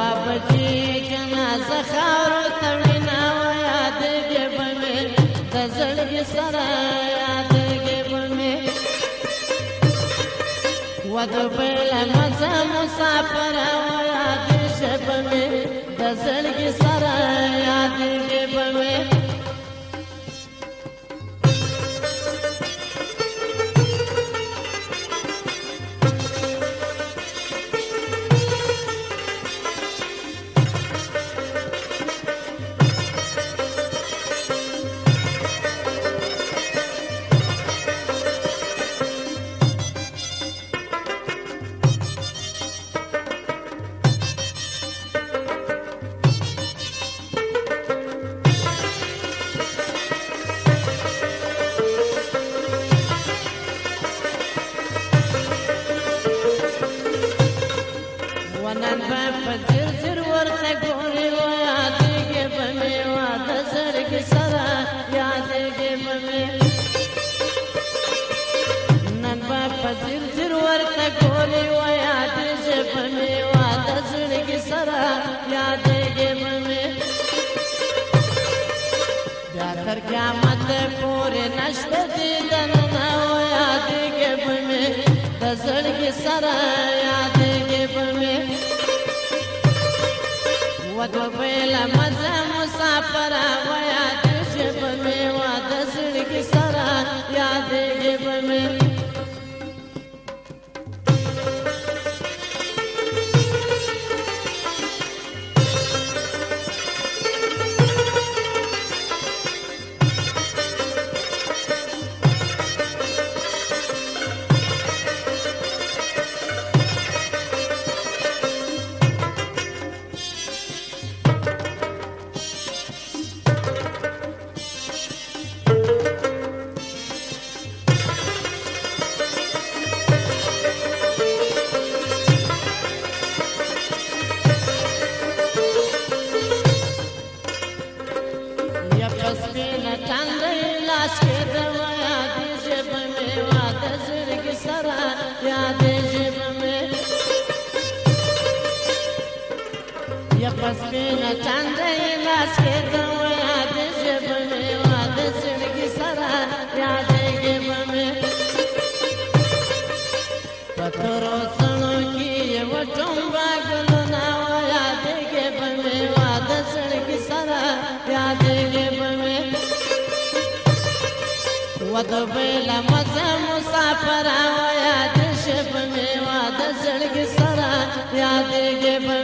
ثواب کې جنازه خاور تړنا و یاد دې بمې د زړګي سره یاد دې بمې و د بل مزه مسافر و یاد شپمې د زړګي سره یاد دې بمې पूरे नश्त दीदन न याद गिब में दसण की सर याद गिब में वधो पेल मजा मुसाफर वया शिब में वा दसण की सर याद गिब में خود ویلا مزه مسافر او یاد شپ می واده زړګي سره یادېږي په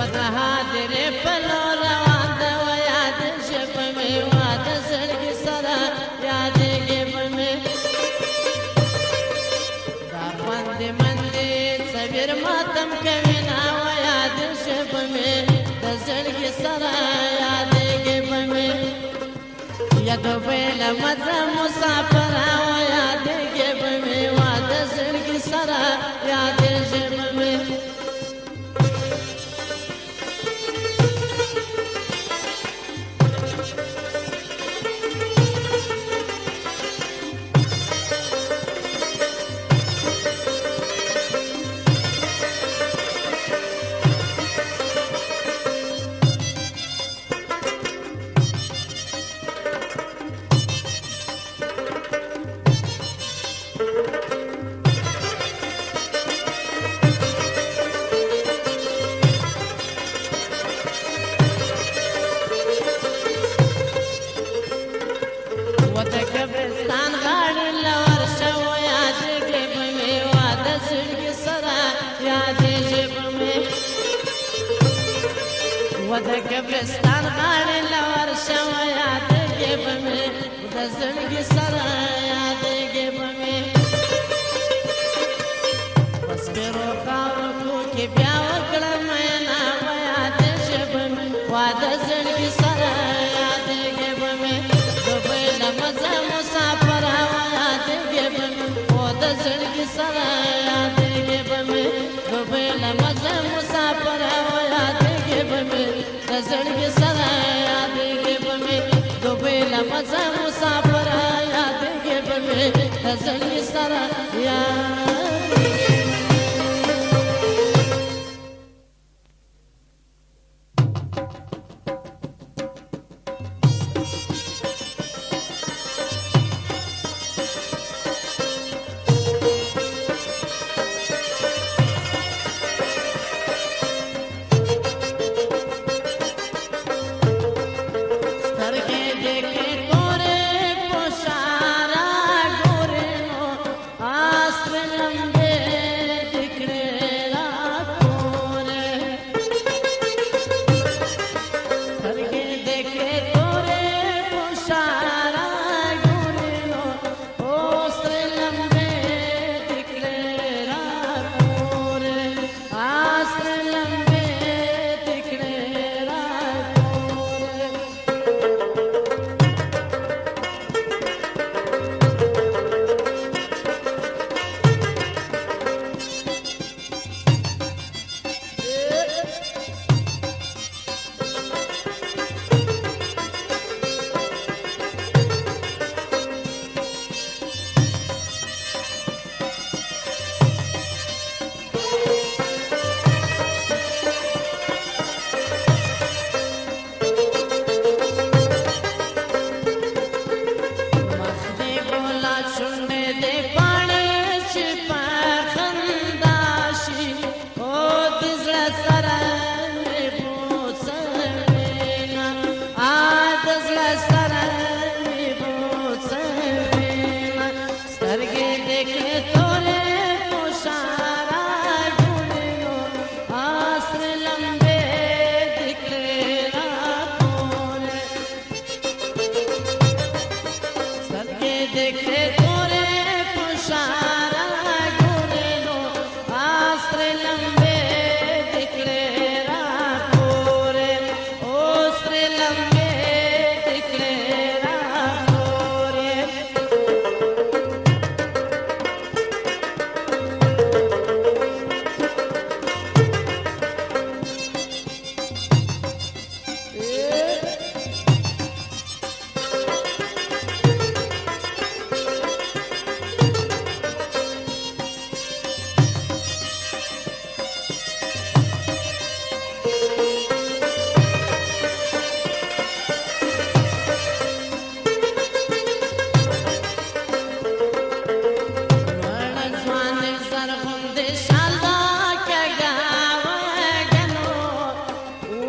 بدها درې په لور روان ده و یاد شي په مې واده زړګي سره یادېږي په مې دا خوند من دې صبر ماتم کوي نا و یاد شي په مې د زړګي سره یادېږي په مې یاد په لمزه مسافر و یادېږي په مې واده زړګي سره یادېږي په مې قبرستان باندې لور شمیا زمو صبر یا دې به مې زنې سره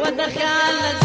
ودخلت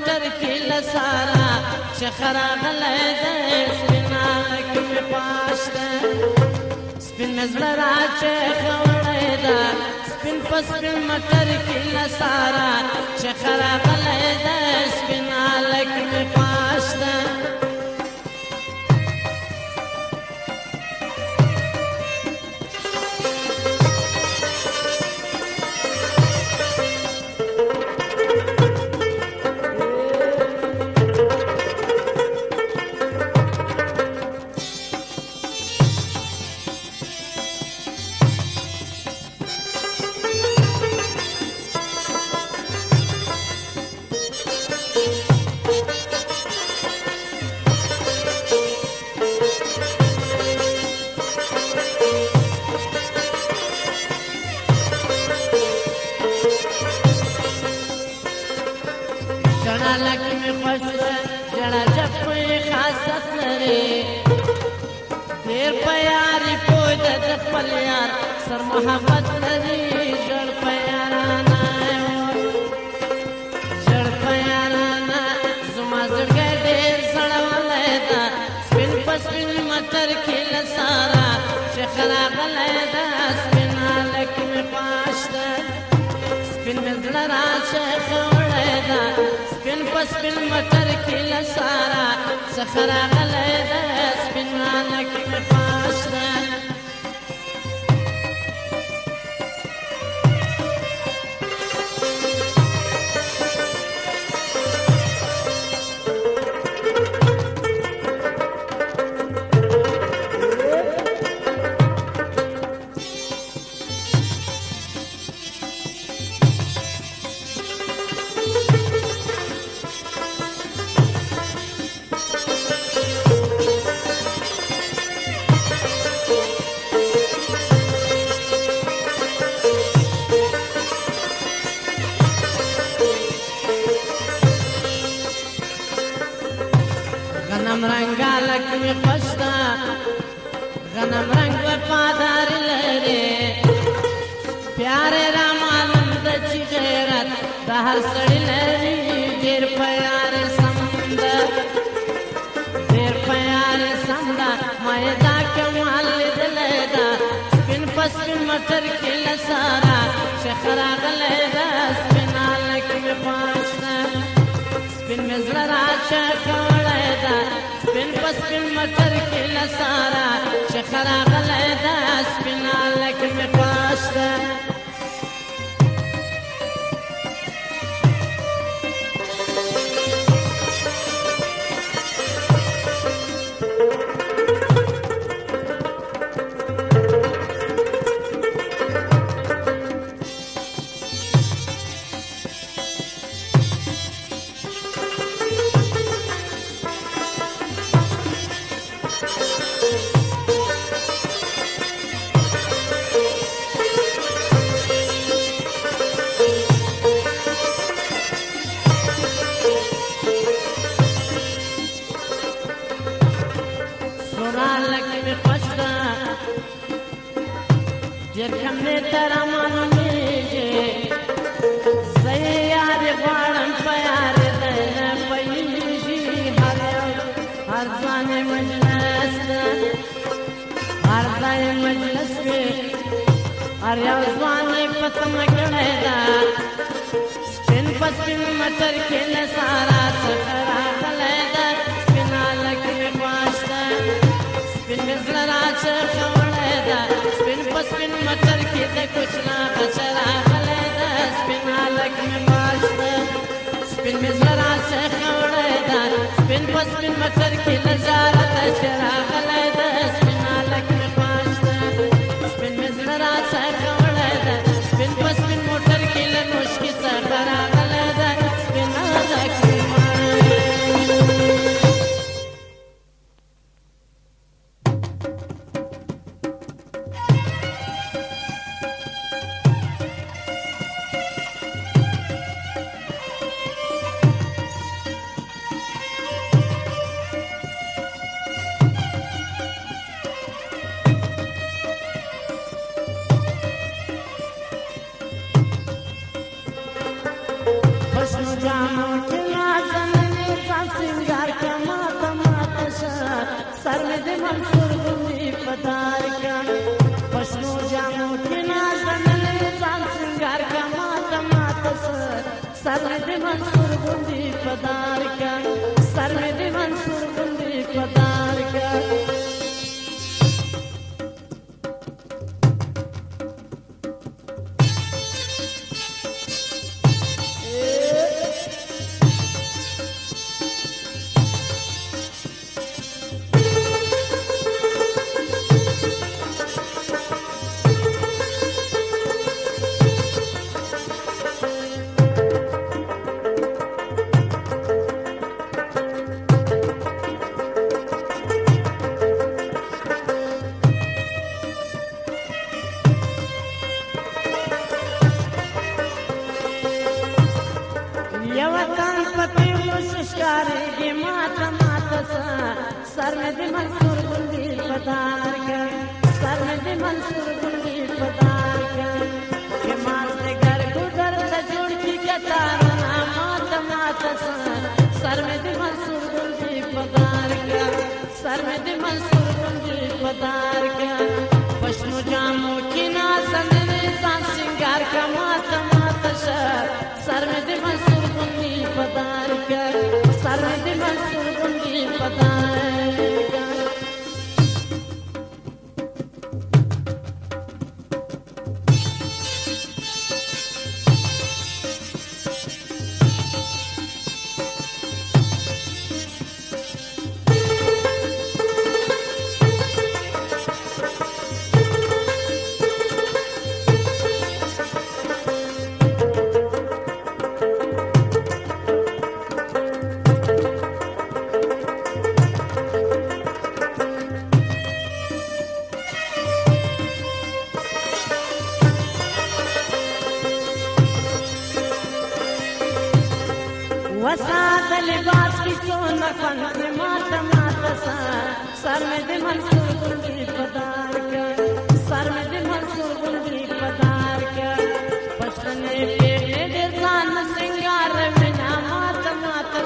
مټر کې لسارا شخرا غلې دې سپینا کې مې پاشته سپین مزړه راچې خولې دا سپین پس سپین مټر کې لسارا شخرا غلې دې سپینا کې مې پاشته محبت لري ژړ پیارانا ژړ پیارانا زما زړګی ډېر سړولی ده سپین په سپین متر کې له سارا شیخ راغلی ده سپین هلک مې پاش ده سپین مې زړه را شیخ وړی ده سپین په سپین متر کې له سارا څخه راغلی ده سپین هلک مې پاش ده راغلی ده سپین هلک مې خوښ ده سپین مې زړه راچه کړی ده سپین په سپین مټر کې له سارا چې ښه راغلی ده سپین هلک مې خوښ ده جکمه ترمن میږي سیار غوړم پیار دنه پیږي هر هر ځان مجلس هر ځان مجلس کې هر یو ځان پتم کړه دا سپین پسپین متر کې لسارا څخرا تله دا سپینا لکه خواشته سپین زړه راځه خوړه دا سپین مچل کې د کوچنا بچر اغلی ده سپین هلک مې پاش ده سپین مې زړه شیخ وړی ده سپین په سپین مچل کې نظاره ده چې راغلی ده سپین هلک مې پاش ده سپین مې زړه شیخ وړی ده سپین په سپین موټر کې له نوشکې څخه راغلی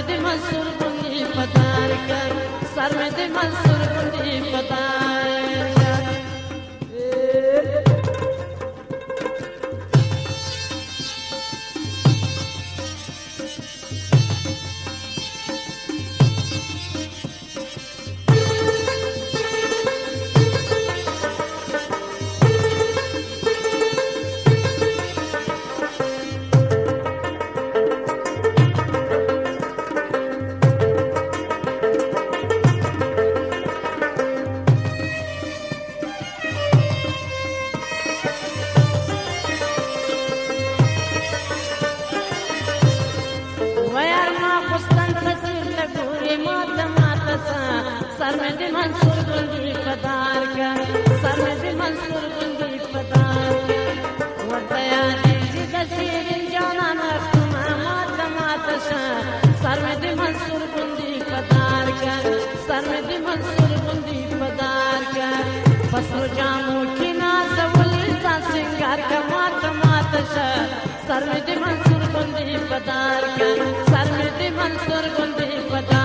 सरमती मंसूर कुंडी पतार कर सरमती मंसूर कुंडी पतार सर्वति मंसूर बंदी पतार का सर्वति मंसूर बंदी पतार